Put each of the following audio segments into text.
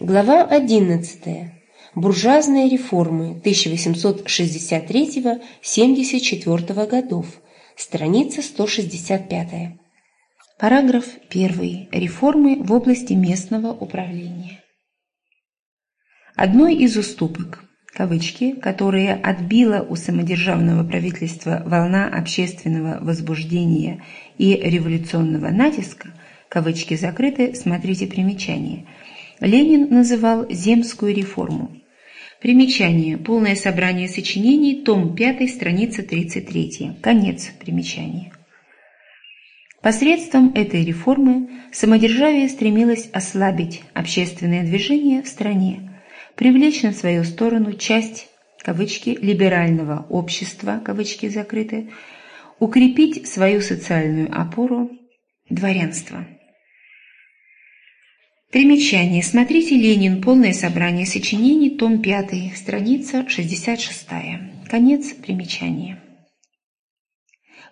Глава 11. Буржуазные реформы 1863-74 годов. Страница 165. Параграф 1. Реформы в области местного управления. Одной из уступок, кавычки, которые отбила у самодержавного правительства волна общественного возбуждения и революционного натиска, кавычки закрыты, смотрите примечание – Ленин называл земскую реформу. Примечание. Полное собрание сочинений, том 5, страница 33. Конец примечания. Посредством этой реформы самодержавие стремилось ослабить общественное движение в стране, привлечь на свою сторону часть кавычки, либерального общества, кавычки закрыты, укрепить свою социальную опору дворянства. Примечание. Смотрите «Ленин. Полное собрание сочинений. Том 5. Страница 66. Конец примечания.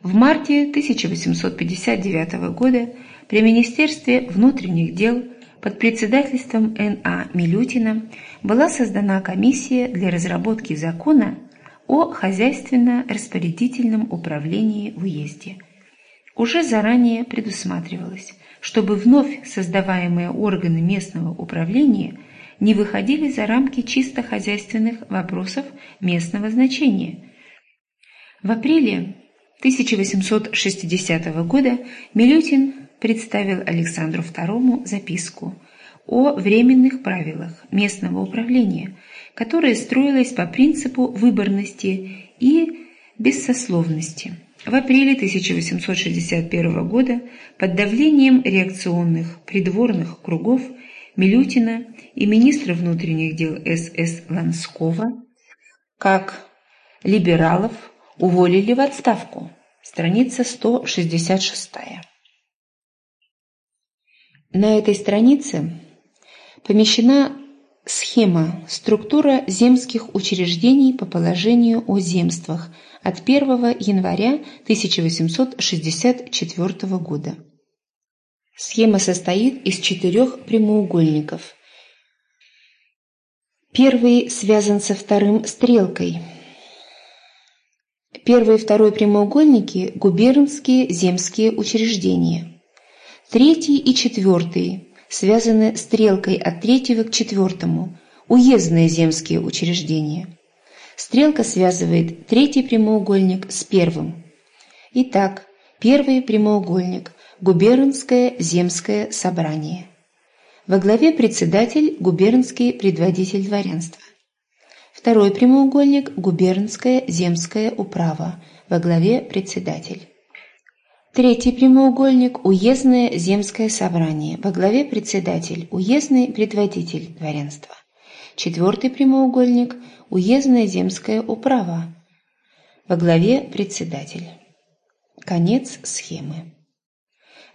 В марте 1859 года при Министерстве внутренних дел под председательством Н.А. Милютина была создана комиссия для разработки закона о хозяйственно-распорядительном управлении в уезде. Уже заранее предусматривалось – чтобы вновь создаваемые органы местного управления не выходили за рамки чисто хозяйственных вопросов местного значения. В апреле 1860 года Милютин представил Александру II записку о временных правилах местного управления, которая строилась по принципу выборности и бессословности. В апреле 1861 года под давлением реакционных придворных кругов Милютина и министра внутренних дел СС Ланского, как либералов, уволили в отставку. Страница 166. На этой странице помещена схема «Структура земских учреждений по положению о земствах» от 1 января 1864 года. Схема состоит из четырех прямоугольников. Первый связан со вторым стрелкой. Первый и второй прямоугольники – губернские земские учреждения. Третий и четвертый связаны стрелкой от третьего к четвертому – уездные земские учреждения. Стрелка связывает третий прямоугольник с первым. Итак, первый прямоугольник – губернское земское собрание. Во главе председатель – губернский предводитель дворянства. Второй прямоугольник – губернское земское управа, во главе председатель. Третий прямоугольник – уездное земское собрание, во главе председатель, уездный предводитель дворянства. Четвертый прямоугольник – уездная земская управа. Во главе председатель. Конец схемы.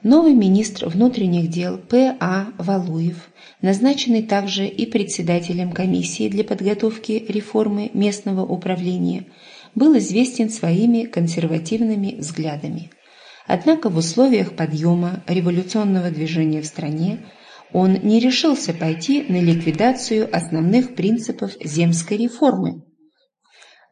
Новый министр внутренних дел П.А. Валуев, назначенный также и председателем комиссии для подготовки реформы местного управления, был известен своими консервативными взглядами. Однако в условиях подъема революционного движения в стране он не решился пойти на ликвидацию основных принципов земской реформы,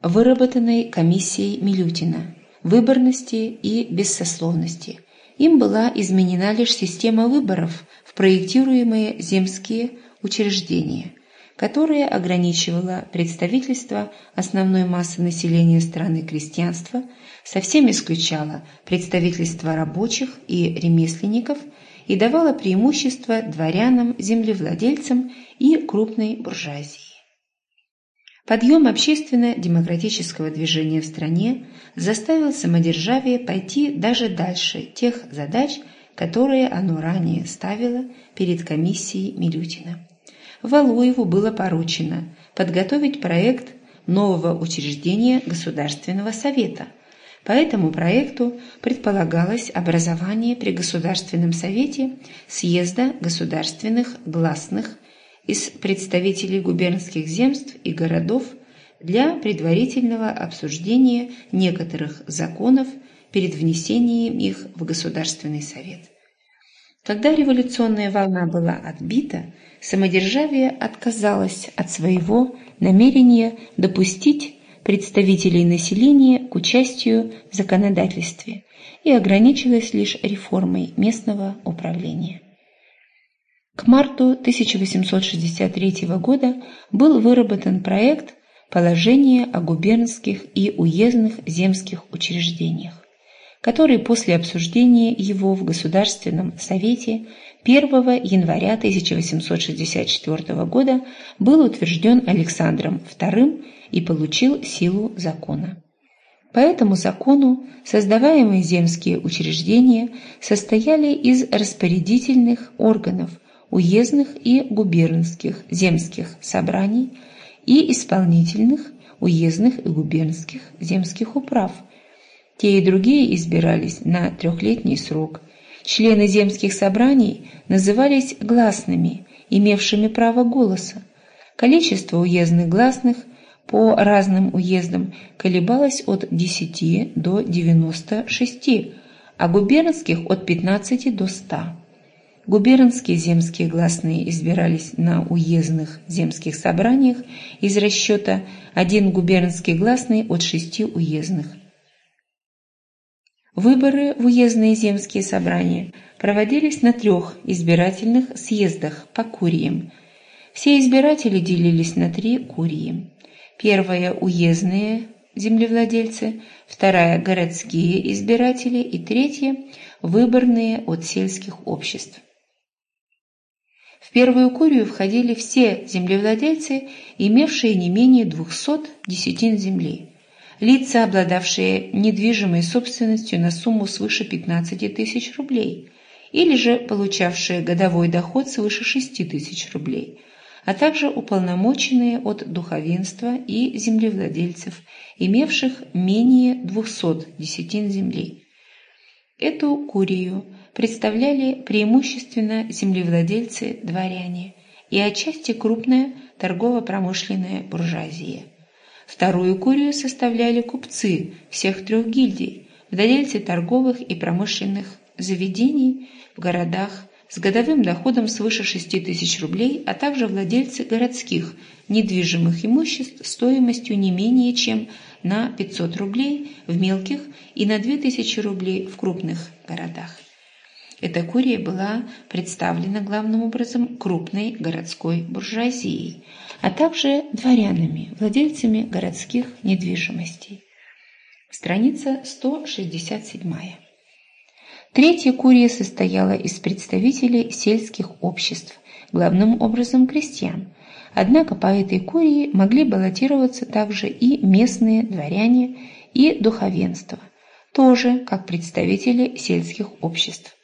выработанной комиссией Милютина, выборности и бессословности. Им была изменена лишь система выборов в проектируемые земские учреждения, которая ограничивала представительство основной массы населения страны крестьянства, совсем исключала представительство рабочих и ремесленников – и давала преимущество дворянам, землевладельцам и крупной буржуазии. Подъем общественно-демократического движения в стране заставил самодержавие пойти даже дальше тех задач, которые оно ранее ставило перед комиссией Милютина. Валуеву было поручено подготовить проект нового учреждения Государственного совета – по этому проекту предполагалось образование при Государственном Совете съезда государственных гласных из представителей губернских земств и городов для предварительного обсуждения некоторых законов перед внесением их в Государственный Совет. Когда революционная волна была отбита, самодержавие отказалось от своего намерения допустить представителей населения к участию в законодательстве и ограничилось лишь реформой местного управления. К марту 1863 года был выработан проект «Положение о губернских и уездных земских учреждениях», который после обсуждения его в Государственном Совете 1 января 1864 года был утвержден Александром II и получил силу закона. По этому закону создаваемые земские учреждения состояли из распорядительных органов уездных и губернских земских собраний и исполнительных уездных и губернских земских управ. Те и другие избирались на трехлетний срок. Члены земских собраний назывались гласными, имевшими право голоса. Количество уездных гласных по разным уездам колебалось от 10 до 96, а губернских от 15 до 100. Губернские земские гласные избирались на уездных земских собраниях из расчета один губернский гласный от шести уездных. Выборы в уездные земские собрания проводились на трех избирательных съездах по куриям. Все избиратели делились на три курии. Первая – уездные землевладельцы, вторая – городские избиратели и третья – выборные от сельских обществ. В первую курию входили все землевладельцы, имевшие не менее 200 десятин земли, лица, обладавшие недвижимой собственностью на сумму свыше 15 тысяч рублей, или же получавшие годовой доход свыше 6 тысяч рублей – а также уполномоченные от духовенства и землевладельцев, имевших менее 200 десятин земли. Эту курию представляли преимущественно землевладельцы-дворяне и отчасти крупная торгово-промышленная буржуазия. Вторую курию составляли купцы всех трех гильдий, владельцы торговых и промышленных заведений в городах, с годовым доходом свыше 6 тысяч рублей, а также владельцы городских недвижимых имуществ стоимостью не менее чем на 500 рублей в мелких и на 2000 рублей в крупных городах. Эта курия была представлена главным образом крупной городской буржуазией, а также дворянами, владельцами городских недвижимостей. Страница 167. Третья курия состояла из представителей сельских обществ, главным образом крестьян. Однако по этой курии могли баллотироваться также и местные дворяне и духовенство, тоже как представители сельских обществ.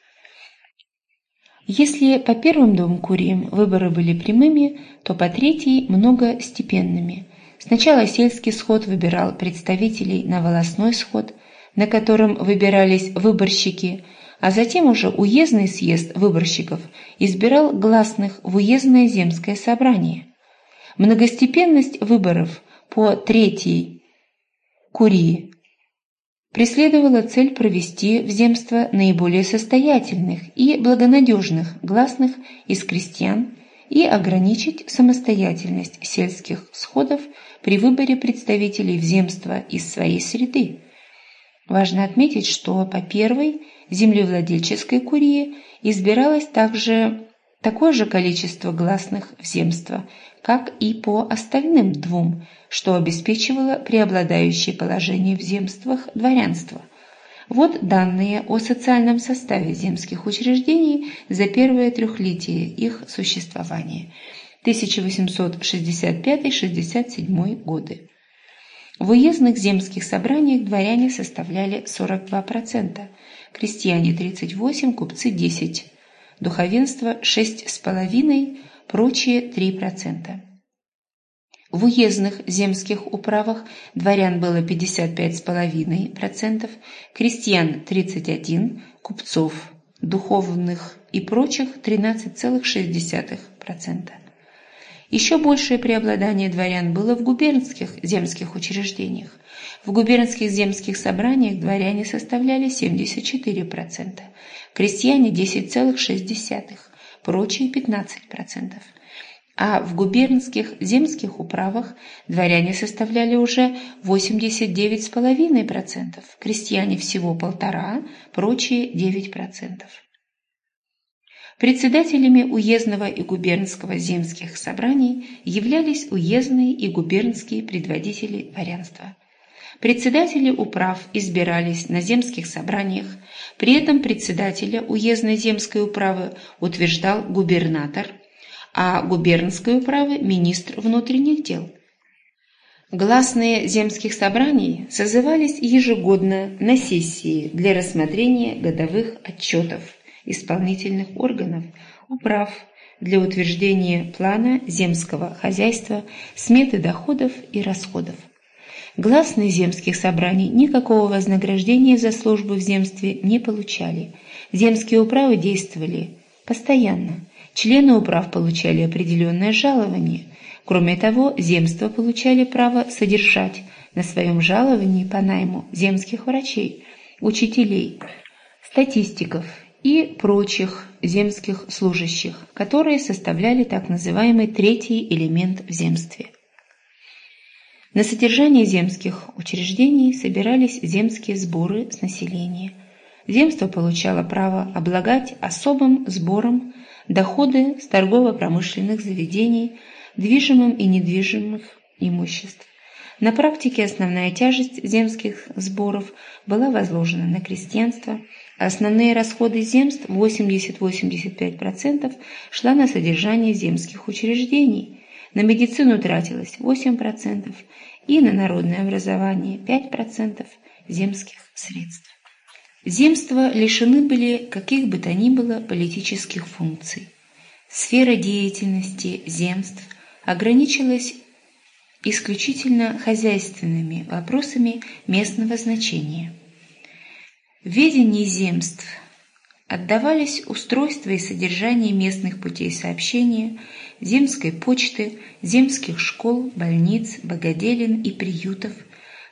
Если по первым двум куриям выборы были прямыми, то по третьей – многостепенными. Сначала сельский сход выбирал представителей на волосной сход, на котором выбирались выборщики – а затем уже уездный съезд выборщиков избирал гласных в уездное земское собрание. Многостепенность выборов по третьей курии преследовала цель провести в земство наиболее состоятельных и благонадежных гласных из крестьян и ограничить самостоятельность сельских сходов при выборе представителей в земство из своей среды. Важно отметить, что по первой землевладельческой курии избиралось также такое же количество гласных в земство, как и по остальным двум, что обеспечивало преобладающее положение в земствах дворянства. Вот данные о социальном составе земских учреждений за первое трехлетие их существования 1865-67 годы. В уездных земских собраниях дворяне составляли 42%, крестьяне 38%, купцы 10%, духовенство 6,5%, прочие 3%. В уездных земских управах дворян было 55,5%, крестьян 31%, купцов, духовных и прочих 13,6%. Еще большее преобладание дворян было в губернских земских учреждениях. В губернских земских собраниях дворяне составляли 74%, крестьяне 10,6%, прочие 15%. а в губернских земских управах дворяне составляли уже 89,5%, крестьяне всего полтора, прочие 9%. Председателями уездного и губернского земских собраний являлись уездные и губернские предводители дворянства. Председатели управ избирались на земских собраниях, при этом председателя уездной земской управы утверждал губернатор, а губернской управы – министр внутренних дел. Гласные земских собраний созывались ежегодно на сессии для рассмотрения годовых отчетов исполнительных органов, управ, для утверждения плана земского хозяйства, сметы доходов и расходов. Гласные земских собраний никакого вознаграждения за службу в земстве не получали. Земские управы действовали постоянно. Члены управ получали определенное жалование. Кроме того, земства получали право содержать на своем жаловании по найму земских врачей, учителей, статистиков и прочих земских служащих, которые составляли так называемый третий элемент в земстве. На содержание земских учреждений собирались земские сборы с населения. Земство получало право облагать особым сбором доходы с торгово-промышленных заведений, движимым и недвижимых имуществ. На практике основная тяжесть земских сборов была возложена на крестьянство, основные расходы земств 80-85% шла на содержание земских учреждений – на медицину тратилось 8% и на народное образование 5% земских средств. Земства лишены были каких бы то ни было политических функций. Сфера деятельности земств ограничилась исключительно хозяйственными вопросами местного значения. В земств отдавались устройство и содержание местных путей сообщения, земской почты, земских школ, больниц, богоделин и приютов,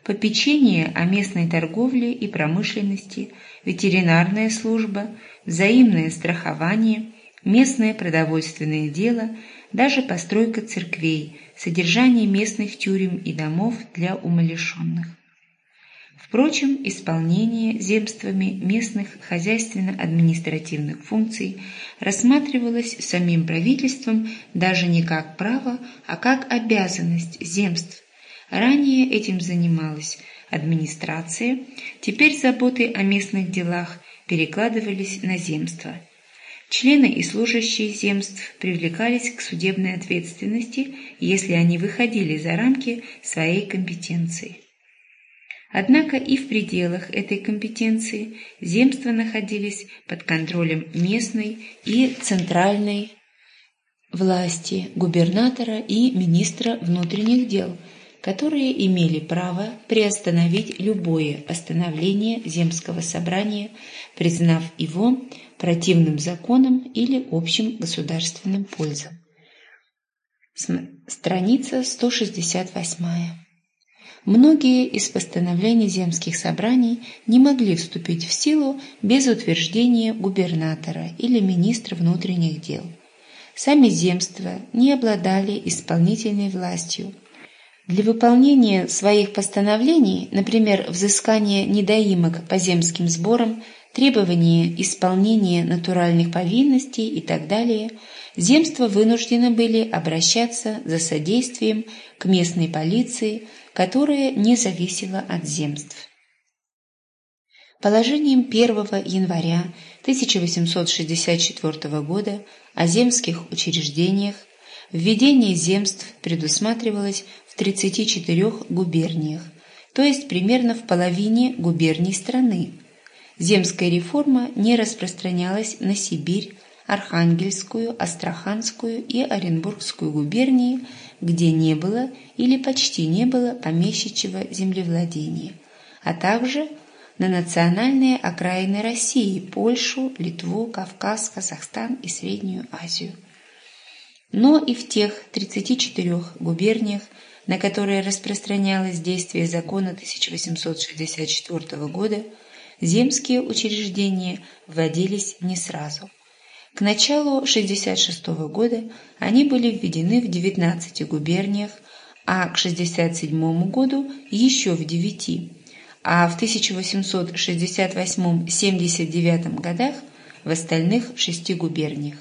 попечение о местной торговле и промышленности, ветеринарная служба, взаимное страхование, местное продовольственное дело, даже постройка церквей, содержание местных тюрем и домов для умалишенных. Впрочем, исполнение земствами местных хозяйственно-административных функций рассматривалось самим правительством даже не как право, а как обязанность земств. Ранее этим занималась администрация, теперь заботы о местных делах перекладывались на земства. Члены и служащие земств привлекались к судебной ответственности, если они выходили за рамки своей компетенции. Однако и в пределах этой компетенции земства находились под контролем местной и центральной власти губернатора и министра внутренних дел, которые имели право приостановить любое остановление земского собрания, признав его противным законом или общим государственным пользам. Страница 168. Многие из постановлений земских собраний не могли вступить в силу без утверждения губернатора или министра внутренних дел. Сами земства не обладали исполнительной властью. Для выполнения своих постановлений, например, взыскания недоимок по земским сборам, требования исполнения натуральных повинностей и так далее, земства вынуждены были обращаться за содействием к местной полиции – которое не зависело от земств. Положением 1 января 1864 года о земских учреждениях введение земств предусматривалось в 34 губерниях, то есть примерно в половине губерний страны. Земская реформа не распространялась на Сибирь, Архангельскую, Астраханскую и Оренбургскую губернии, где не было или почти не было помещичьего землевладения, а также на национальные окраины России – Польшу, Литву, Кавказ, Казахстан и Среднюю Азию. Но и в тех 34 губерниях, на которые распространялось действие закона 1864 года, земские учреждения вводились не сразу – К началу 1966 года они были введены в 19 губерниях, а к 1967 году еще в 9, а в 1868-79 годах в остальных шести губерниях.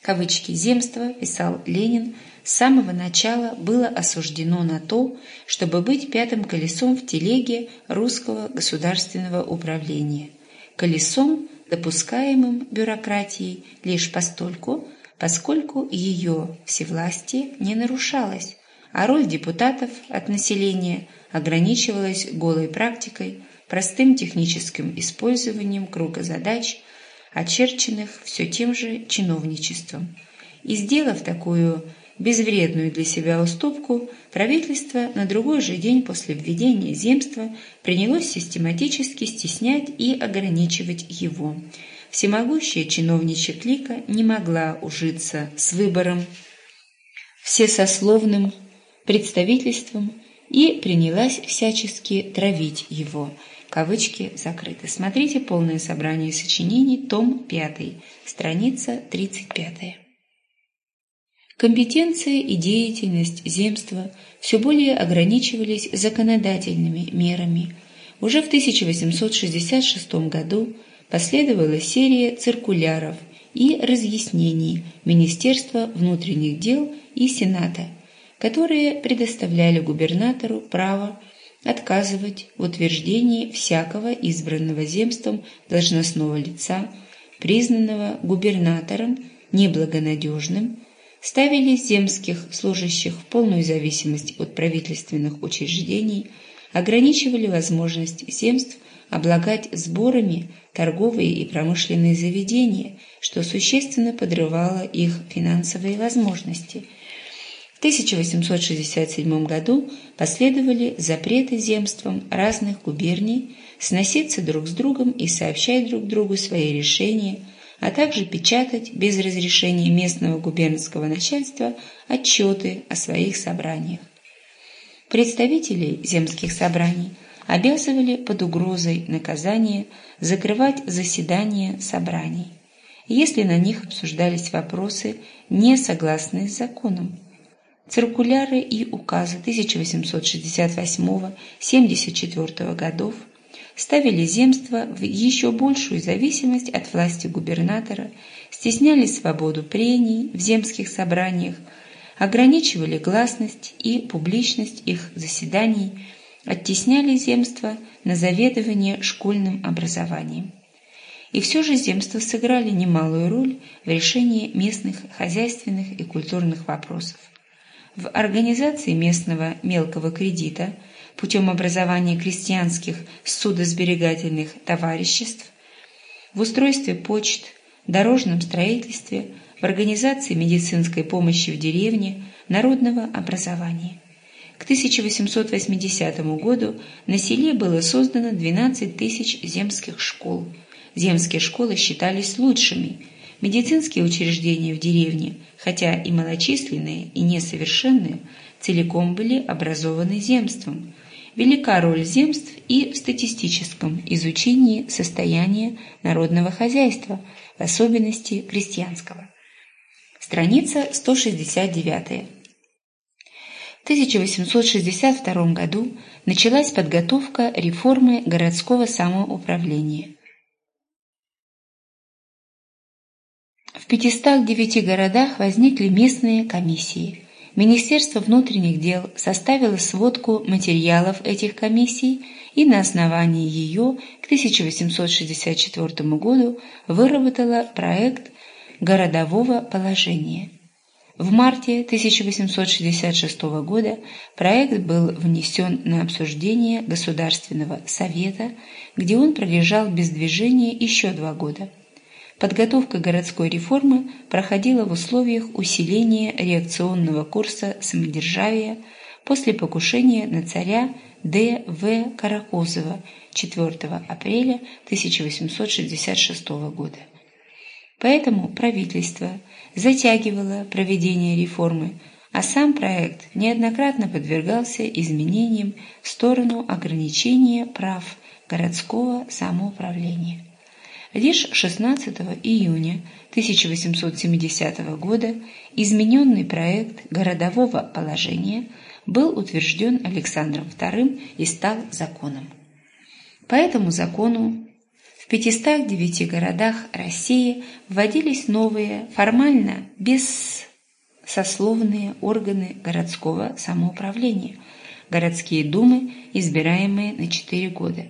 Кавычки «земство», писал Ленин, с самого начала было осуждено на то, чтобы быть пятым колесом в телеге русского государственного управления. Колесом, допускаемым бюрократией лишь постольку, поскольку ее всевластие не нарушалось, а роль депутатов от населения ограничивалась голой практикой, простым техническим использованием круга задач, очерченных все тем же чиновничеством. И сделав такую безвредную для себя уступку, правительство на другой же день после введения земства принялось систематически стеснять и ограничивать его. Всемогущая чиновничья клика не могла ужиться с выбором всесословным представительством и принялась всячески травить его. Кавычки закрыты. Смотрите полное собрание сочинений, том 5, страница 35. Компетенция и деятельность земства все более ограничивались законодательными мерами. Уже в 1866 году последовала серия циркуляров и разъяснений Министерства внутренних дел и Сената, которые предоставляли губернатору право отказывать в утверждении всякого избранного земством должностного лица, признанного губернатором неблагонадежным, ставили земских служащих в полную зависимость от правительственных учреждений, ограничивали возможность земств облагать сборами торговые и промышленные заведения, что существенно подрывало их финансовые возможности. В 1867 году последовали запреты земствам разных губерний сноситься друг с другом и сообщать друг другу свои решения – а также печатать без разрешения местного губернского начальства отчеты о своих собраниях. Представителей земских собраний обязывали под угрозой наказания закрывать заседания собраний, если на них обсуждались вопросы, не согласные с законом. Циркуляры и указы 1868-74 годов ставили земство в еще большую зависимость от власти губернатора, стесняли свободу прений в земских собраниях, ограничивали гласность и публичность их заседаний, оттесняли земство на заведование школьным образованием. И все же земства сыграли немалую роль в решении местных хозяйственных и культурных вопросов. В организации местного мелкого кредита – путем образования крестьянских судосберегательных товариществ, в устройстве почт, дорожном строительстве, в организации медицинской помощи в деревне, народного образования. К 1880 году на селе было создано 12 тысяч земских школ. Земские школы считались лучшими. Медицинские учреждения в деревне, хотя и малочисленные, и несовершенные, целиком были образованы земством – велика роль земств и в статистическом изучении состояния народного хозяйства, в особенности крестьянского. Страница 169. В 1862 году началась подготовка реформы городского самоуправления. В 509 городах возникли местные комиссии – Министерство внутренних дел составило сводку материалов этих комиссий и на основании ее к 1864 году выработало проект городового положения. В марте 1866 года проект был внесен на обсуждение Государственного совета, где он пролежал без движения еще два года. Подготовка городской реформы проходила в условиях усиления реакционного курса самодержавия после покушения на царя Д. В. Каракозова 4 апреля 1866 года. Поэтому правительство затягивало проведение реформы, а сам проект неоднократно подвергался изменениям в сторону ограничения прав городского самоуправления. Лишь 16 июня 1870 года измененный проект городового положения был утвержден Александром II и стал законом. По этому закону в 509 городах России вводились новые, формально бессословные органы городского самоуправления, городские думы, избираемые на 4 года.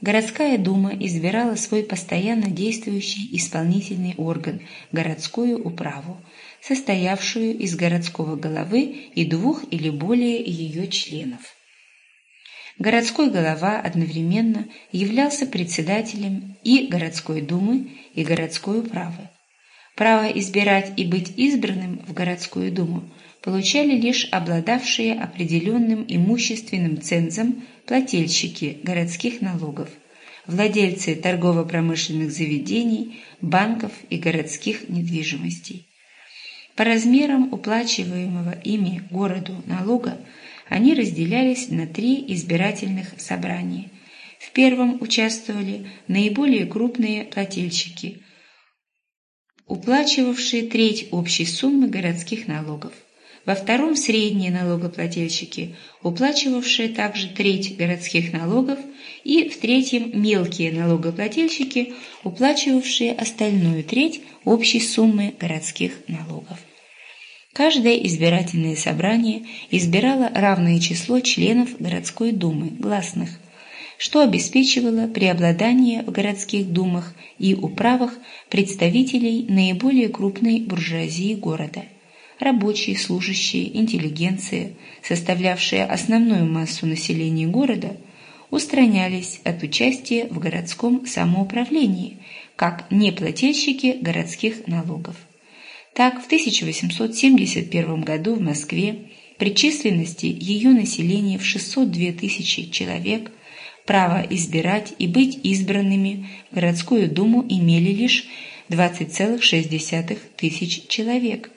Городская дума избирала свой постоянно действующий исполнительный орган – городскую управу, состоявшую из городского головы и двух или более ее членов. Городской голова одновременно являлся председателем и городской думы, и городской управы. Право избирать и быть избранным в городскую думу получали лишь обладавшие определенным имущественным цензом плательщики городских налогов, владельцы торгово-промышленных заведений, банков и городских недвижимостей. По размерам уплачиваемого ими городу налога они разделялись на три избирательных собрания. В первом участвовали наиболее крупные плательщики, уплачивавшие треть общей суммы городских налогов. Во втором – средние налогоплательщики, уплачивавшие также треть городских налогов, и в третьем – мелкие налогоплательщики, уплачивавшие остальную треть общей суммы городских налогов. Каждое избирательное собрание избирало равное число членов городской думы, гласных, что обеспечивало преобладание в городских думах и управах представителей наиболее крупной буржуазии города. Рабочие, служащие, интеллигенция, составлявшие основную массу населения города, устранялись от участия в городском самоуправлении, как неплательщики городских налогов. Так, в 1871 году в Москве при численности ее населения в 602 тысячи человек право избирать и быть избранными городскую думу имели лишь 20,6 тысяч человек,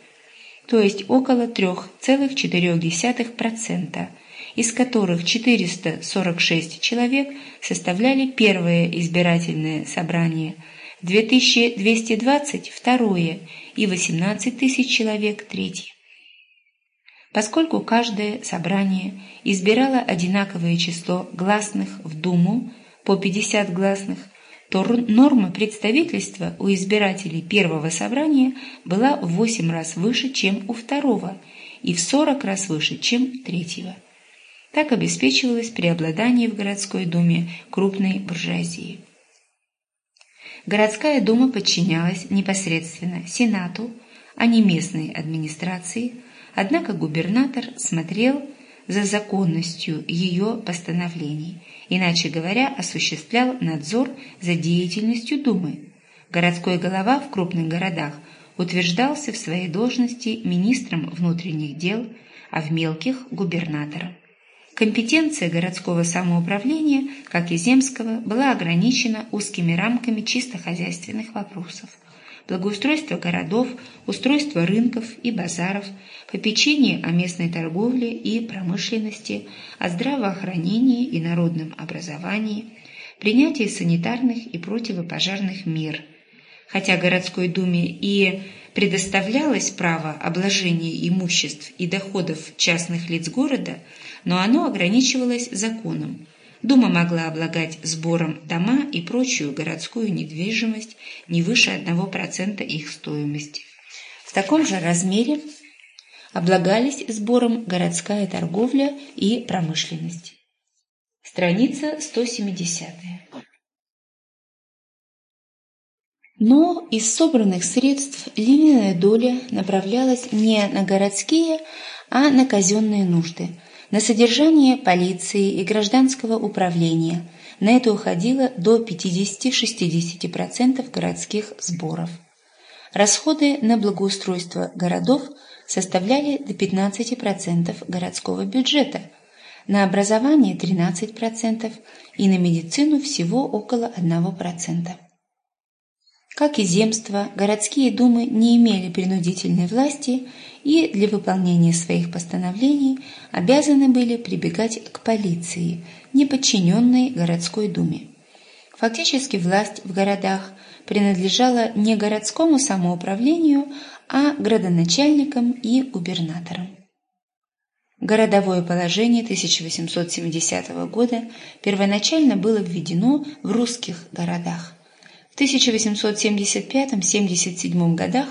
то есть около 3,4%, из которых 446 человек составляли первое избирательное собрание – 2220 – второе и 18 тысяч человек – третье. Поскольку каждое собрание избирало одинаковое число гласных в Думу, по 50 гласных, то норма представительства у избирателей первого собрания была в 8 раз выше, чем у второго, и в 40 раз выше, чем третьего. Так обеспечивалось преобладание в городской думе крупной буржуазии. Городская дума подчинялась непосредственно Сенату, а не местной администрации, однако губернатор смотрел за законностью ее постановлений, иначе говоря, осуществлял надзор за деятельностью Думы. Городской голова в крупных городах утверждался в своей должности министром внутренних дел, а в мелких – губернатором. Компетенция городского самоуправления, как и земского, была ограничена узкими рамками чисто хозяйственных вопросов. Благоустройство городов, устройство рынков и базаров, попечение о местной торговле и промышленности, о здравоохранении и народном образовании, принятие санитарных и противопожарных мер. Хотя городской думе и предоставлялось право обложения имуществ и доходов частных лиц города – но оно ограничивалось законом. Дума могла облагать сбором дома и прочую городскую недвижимость не выше 1% их стоимости. В таком же размере облагались сбором городская торговля и промышленность. Страница 170. Но из собранных средств львиная доля направлялась не на городские, а на казенные нужды – на содержание полиции и гражданского управления. На это уходило до 50-60% городских сборов. Расходы на благоустройство городов составляли до 15% городского бюджета, на образование 13% и на медицину всего около 1%. Как и земства, городские думы не имели принудительной власти и для выполнения своих постановлений обязаны были прибегать к полиции, не подчиненной городской думе. Фактически власть в городах принадлежала не городскому самоуправлению, а градоначальникам и губернаторам. Городовое положение 1870 года первоначально было введено в русских городах. В 1875-77 годах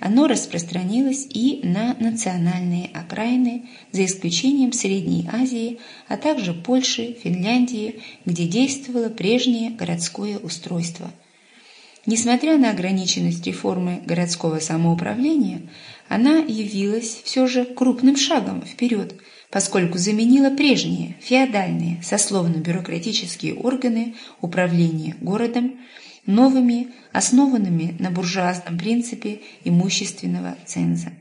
оно распространилось и на национальные окраины, за исключением Средней Азии, а также Польши, Финляндии, где действовало прежнее городское устройство. Несмотря на ограниченность реформы городского самоуправления, она явилась все же крупным шагом вперед, поскольку заменила прежние феодальные сословно-бюрократические органы управления городом новыми, основанными на буржуазном принципе имущественного ценза.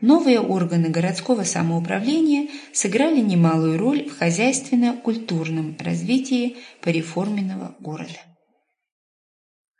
Новые органы городского самоуправления сыграли немалую роль в хозяйственно-культурном развитии пореформенного города.